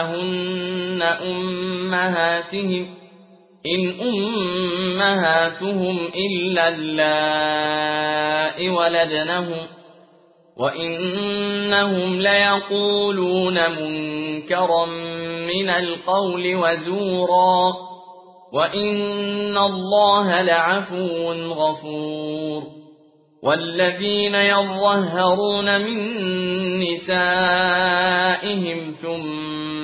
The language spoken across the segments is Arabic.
هن أمهاتهم إن أمهاتهم إلا اللائي ولدنهم وإنهم ليقولون منكرا من القول وزورا وإن الله لعفو غفور. والذين يظهرون من نسائهم ثم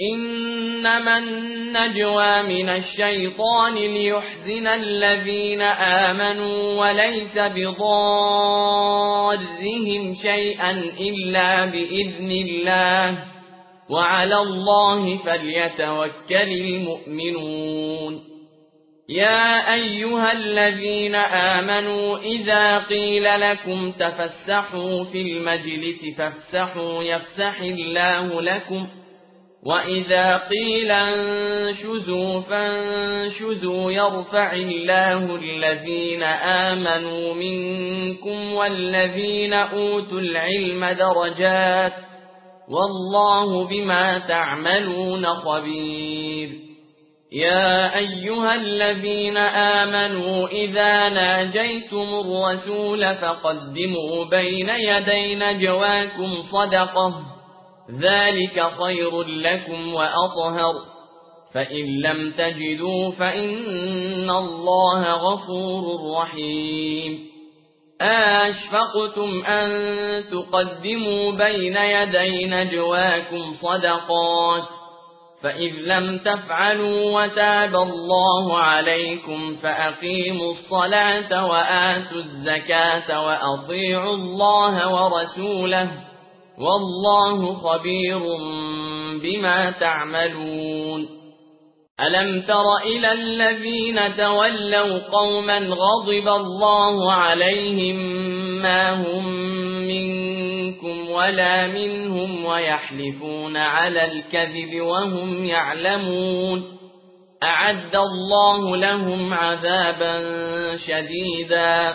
إنما النجوى من الشيطان ليحزن الذين آمنوا وليس بضارهم شيئا إلا بإذن الله وعلى الله فليتوكل المؤمنون. يا أيها الذين آمنوا إذا قيل لكم تفسحوا في المجلس فافسحوا يفسح الله لكم وإذا قيل انشزوا فانشزوا يرفع الله الذين آمنوا منكم والذين أوتوا العلم درجات والله بما تعملون خبير يا أيها الذين آمنوا إذا ناجيتم الرسول فقدموا بين يدي نجواكم صدقه ذلك خير لكم وأطهر فإن لم تجدوا فإن الله غفور رحيم أشفقتم أن تقدموا بين يدي نجواكم صدقات فإذ لم تفعلوا وتاب الله عليكم فأقيموا الصلاة وآتوا الزكاة وأطيعوا الله ورسوله والله خبير بما تعملون. ألم تر إلى الذين تولوا قوما غضب الله عليهم ما هم منكم ولا منهم ويحلفون على الكذب وهم يعلمون. أعد الله لهم عذابا شديدا.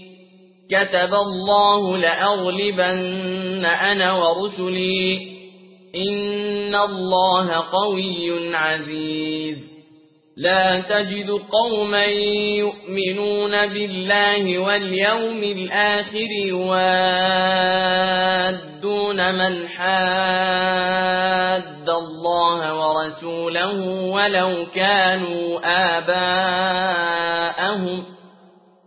كتب الله لأغلبن أنا ورسلي إن الله قوي عزيز. لا تجد قوما يؤمنون بالله واليوم الآخر يوادون من حاد الله ورسوله ولو كانوا آباءهم